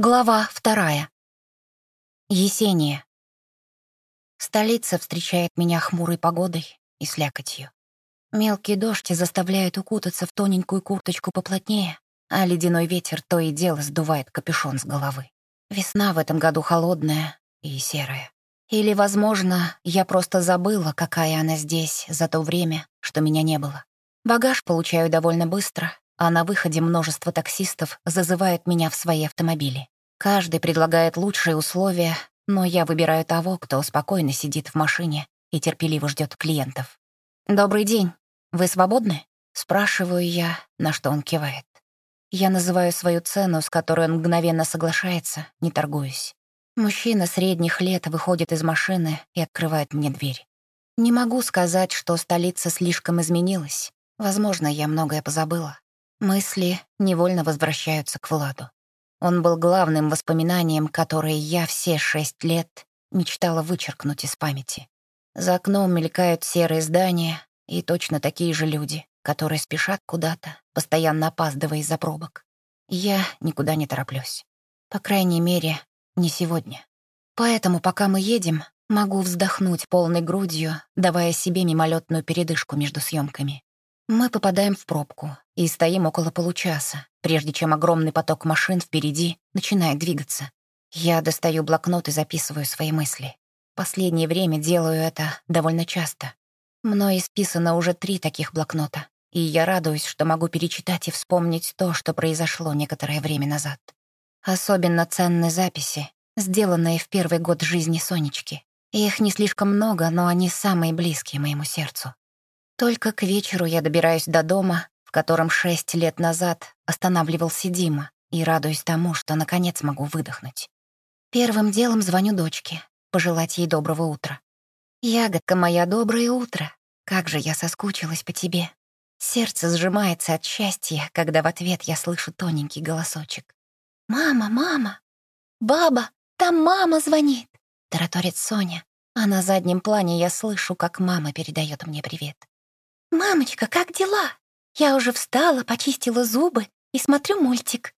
Глава вторая. Есения. Столица встречает меня хмурой погодой и слякотью. Мелкий дождь заставляет укутаться в тоненькую курточку поплотнее, а ледяной ветер то и дело сдувает капюшон с головы. Весна в этом году холодная и серая. Или, возможно, я просто забыла, какая она здесь за то время, что меня не было. Багаж получаю довольно быстро, а на выходе множество таксистов зазывают меня в свои автомобили. Каждый предлагает лучшие условия, но я выбираю того, кто спокойно сидит в машине и терпеливо ждет клиентов. «Добрый день. Вы свободны?» — спрашиваю я, на что он кивает. Я называю свою цену, с которой он мгновенно соглашается, не торгуюсь. Мужчина средних лет выходит из машины и открывает мне дверь. Не могу сказать, что столица слишком изменилась. Возможно, я многое позабыла. Мысли невольно возвращаются к Владу. Он был главным воспоминанием, которое я все шесть лет мечтала вычеркнуть из памяти. За окном мелькают серые здания и точно такие же люди, которые спешат куда-то, постоянно опаздывая из-за пробок. Я никуда не тороплюсь. По крайней мере, не сегодня. Поэтому, пока мы едем, могу вздохнуть полной грудью, давая себе мимолетную передышку между съемками. Мы попадаем в пробку и стоим около получаса, прежде чем огромный поток машин впереди начинает двигаться. Я достаю блокнот и записываю свои мысли. Последнее время делаю это довольно часто. Мной исписано уже три таких блокнота, и я радуюсь, что могу перечитать и вспомнить то, что произошло некоторое время назад. Особенно ценны записи, сделанные в первый год жизни Сонечки. Их не слишком много, но они самые близкие моему сердцу. Только к вечеру я добираюсь до дома, в котором шесть лет назад останавливался Дима, и радуюсь тому, что наконец могу выдохнуть. Первым делом звоню дочке, пожелать ей доброго утра. «Ягодка моя, доброе утро! Как же я соскучилась по тебе!» Сердце сжимается от счастья, когда в ответ я слышу тоненький голосочек. «Мама, мама! Баба, там мама звонит!» — тараторит Соня, а на заднем плане я слышу, как мама передает мне привет. «Мамочка, как дела? Я уже встала, почистила зубы и смотрю мультик».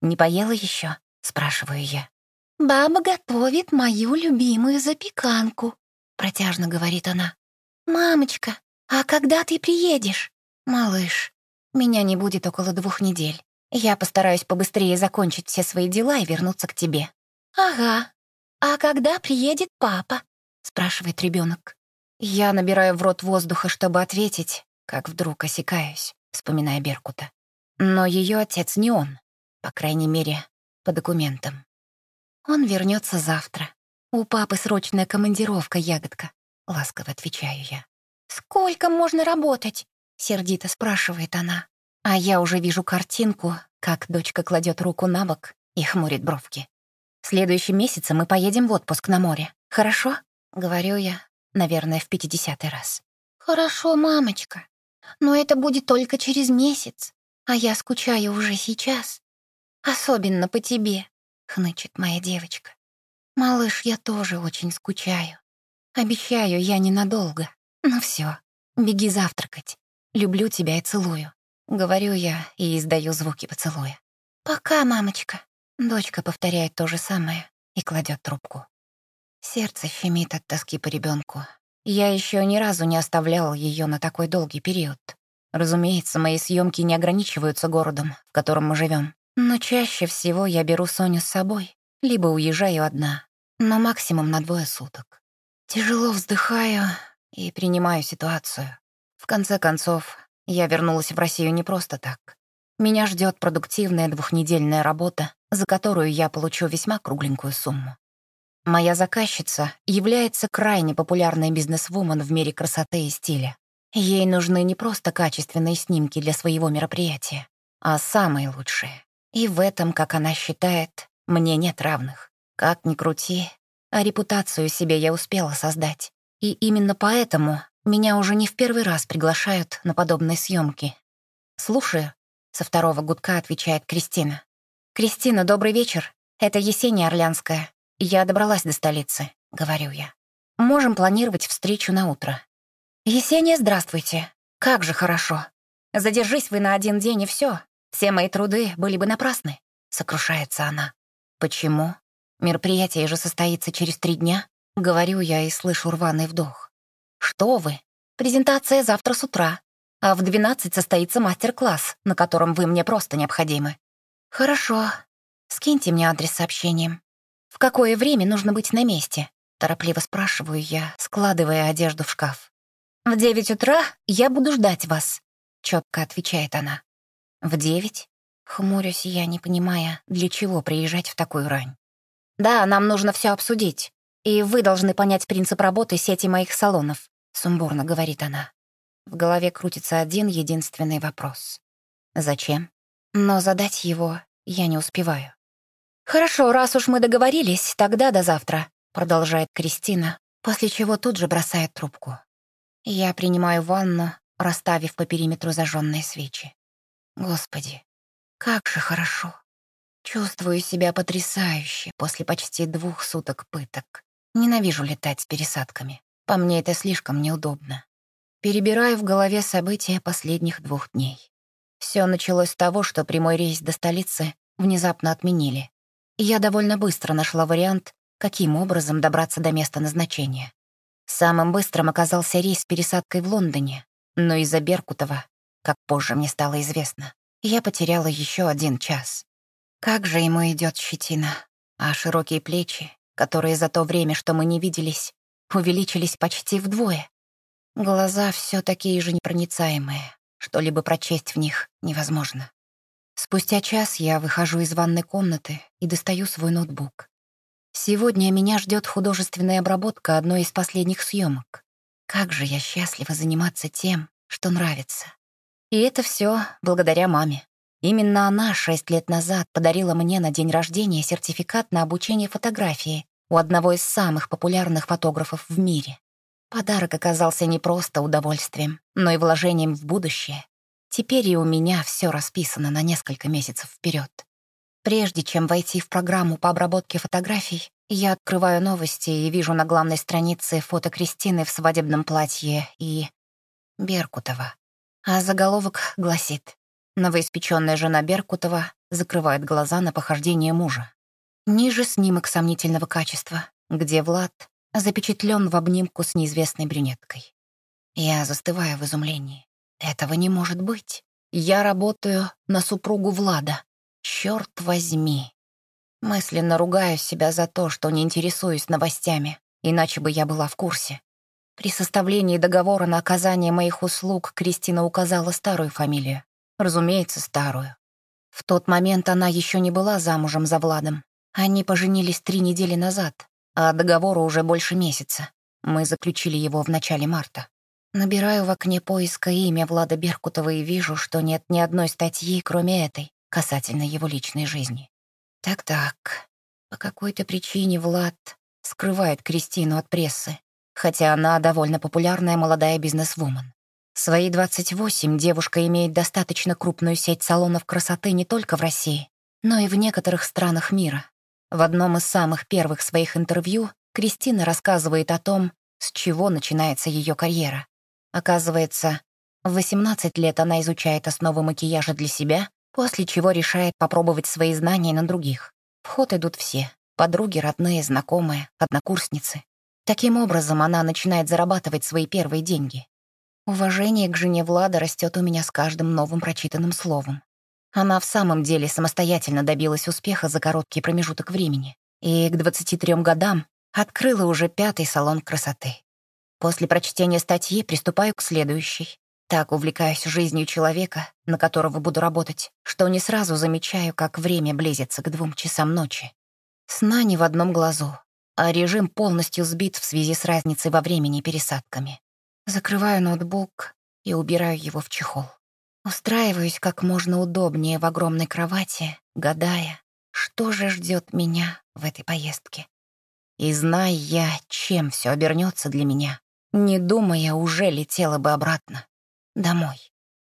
«Не поела еще? спрашиваю я. «Баба готовит мою любимую запеканку», — протяжно говорит она. «Мамочка, а когда ты приедешь?» «Малыш, меня не будет около двух недель. Я постараюсь побыстрее закончить все свои дела и вернуться к тебе». «Ага. А когда приедет папа?» — спрашивает ребенок. Я набираю в рот воздуха, чтобы ответить, как вдруг осекаюсь, вспоминая Беркута. Но ее отец не он, по крайней мере, по документам. Он вернется завтра. У папы срочная командировка, ягодка, ласково отвечаю я. Сколько можно работать? сердито спрашивает она. А я уже вижу картинку, как дочка кладет руку на бок и хмурит бровки. В следующем месяце мы поедем в отпуск на море. Хорошо? Говорю я, наверное, в пятидесятый раз. «Хорошо, мамочка, но это будет только через месяц, а я скучаю уже сейчас. Особенно по тебе», — хнычет моя девочка. «Малыш, я тоже очень скучаю. Обещаю, я ненадолго. Ну все, беги завтракать. Люблю тебя и целую». Говорю я и издаю звуки поцелуя. «Пока, мамочка». Дочка повторяет то же самое и кладет трубку. Сердце щемит от тоски по ребенку. Я еще ни разу не оставлял ее на такой долгий период. Разумеется, мои съемки не ограничиваются городом, в котором мы живем. Но чаще всего я беру Соню с собой, либо уезжаю одна, но максимум на двое суток. Тяжело вздыхаю и принимаю ситуацию. В конце концов, я вернулась в Россию не просто так. Меня ждет продуктивная двухнедельная работа, за которую я получу весьма кругленькую сумму. Моя заказчица является крайне популярной бизнесвумен в мире красоты и стиля. Ей нужны не просто качественные снимки для своего мероприятия, а самые лучшие. И в этом, как она считает, мне нет равных. Как ни крути, а репутацию себе я успела создать. И именно поэтому меня уже не в первый раз приглашают на подобные съемки. «Слушаю», — со второго гудка отвечает Кристина. «Кристина, добрый вечер. Это Есения Орлянская. «Я добралась до столицы», — говорю я. «Можем планировать встречу на утро». «Есения, здравствуйте. Как же хорошо. Задержись вы на один день, и все. Все мои труды были бы напрасны», — сокрушается она. Почему? Мероприятие же состоится через три дня. Говорю я и слышу рваный вдох. Что вы? Презентация завтра с утра. А в 12 состоится мастер-класс, на котором вы мне просто необходимы. Хорошо. Скиньте мне адрес сообщением. В какое время нужно быть на месте? Торопливо спрашиваю я, складывая одежду в шкаф. «В девять утра я буду ждать вас», — четко отвечает она. «В девять?» — хмурюсь я, не понимая, для чего приезжать в такую рань. «Да, нам нужно все обсудить, и вы должны понять принцип работы сети моих салонов», — сумбурно говорит она. В голове крутится один единственный вопрос. «Зачем?» Но задать его я не успеваю. «Хорошо, раз уж мы договорились, тогда до завтра», — продолжает Кристина, после чего тут же бросает трубку. Я принимаю ванну, расставив по периметру зажженные свечи. Господи, как же хорошо. Чувствую себя потрясающе после почти двух суток пыток. Ненавижу летать с пересадками. По мне это слишком неудобно. Перебираю в голове события последних двух дней. Все началось с того, что прямой рейс до столицы внезапно отменили. Я довольно быстро нашла вариант, каким образом добраться до места назначения. Самым быстрым оказался рейс с пересадкой в Лондоне, но из-за Беркутова, как позже мне стало известно, я потеряла еще один час. Как же ему идет щетина, а широкие плечи, которые за то время, что мы не виделись, увеличились почти вдвое. Глаза все такие же непроницаемые, что-либо прочесть в них невозможно. Спустя час я выхожу из ванной комнаты и достаю свой ноутбук. Сегодня меня ждет художественная обработка одной из последних съемок. Как же я счастлива заниматься тем, что нравится. И это все благодаря маме. Именно она шесть лет назад подарила мне на день рождения сертификат на обучение фотографии у одного из самых популярных фотографов в мире. Подарок оказался не просто удовольствием, но и вложением в будущее. Теперь и у меня все расписано на несколько месяцев вперед. Прежде чем войти в программу по обработке фотографий, я открываю новости и вижу на главной странице фото Кристины в свадебном платье и... Беркутова. А заголовок гласит «Новоиспеченная жена Беркутова закрывает глаза на похождение мужа». Ниже снимок сомнительного качества, где Влад запечатлен в обнимку с неизвестной брюнеткой. Я застываю в изумлении. Этого не может быть. Я работаю на супругу Влада. Черт возьми. Мысленно ругаю себя за то, что не интересуюсь новостями, иначе бы я была в курсе. При составлении договора на оказание моих услуг Кристина указала старую фамилию. Разумеется, старую. В тот момент она еще не была замужем за Владом. Они поженились три недели назад, а договору уже больше месяца. Мы заключили его в начале марта. Набираю в окне поиска имя Влада Беркутова и вижу, что нет ни одной статьи, кроме этой касательно его личной жизни. Так-так, по какой-то причине Влад скрывает Кристину от прессы, хотя она довольно популярная молодая бизнесвумен. В свои 28 девушка имеет достаточно крупную сеть салонов красоты не только в России, но и в некоторых странах мира. В одном из самых первых своих интервью Кристина рассказывает о том, с чего начинается ее карьера. Оказывается, в 18 лет она изучает основы макияжа для себя после чего решает попробовать свои знания на других. В ход идут все — подруги, родные, знакомые, однокурсницы. Таким образом, она начинает зарабатывать свои первые деньги. Уважение к жене Влада растет у меня с каждым новым прочитанным словом. Она в самом деле самостоятельно добилась успеха за короткий промежуток времени и к 23 годам открыла уже пятый салон красоты. После прочтения статьи приступаю к следующей, так увлекаюсь жизнью человека, на которого буду работать, что не сразу замечаю, как время близится к двум часам ночи. Сна не в одном глазу, а режим полностью сбит в связи с разницей во времени пересадками. Закрываю ноутбук и убираю его в чехол. Устраиваюсь как можно удобнее в огромной кровати, гадая, что же ждет меня в этой поездке. И зная я, чем все обернется для меня, не думая, уже летела бы обратно домой.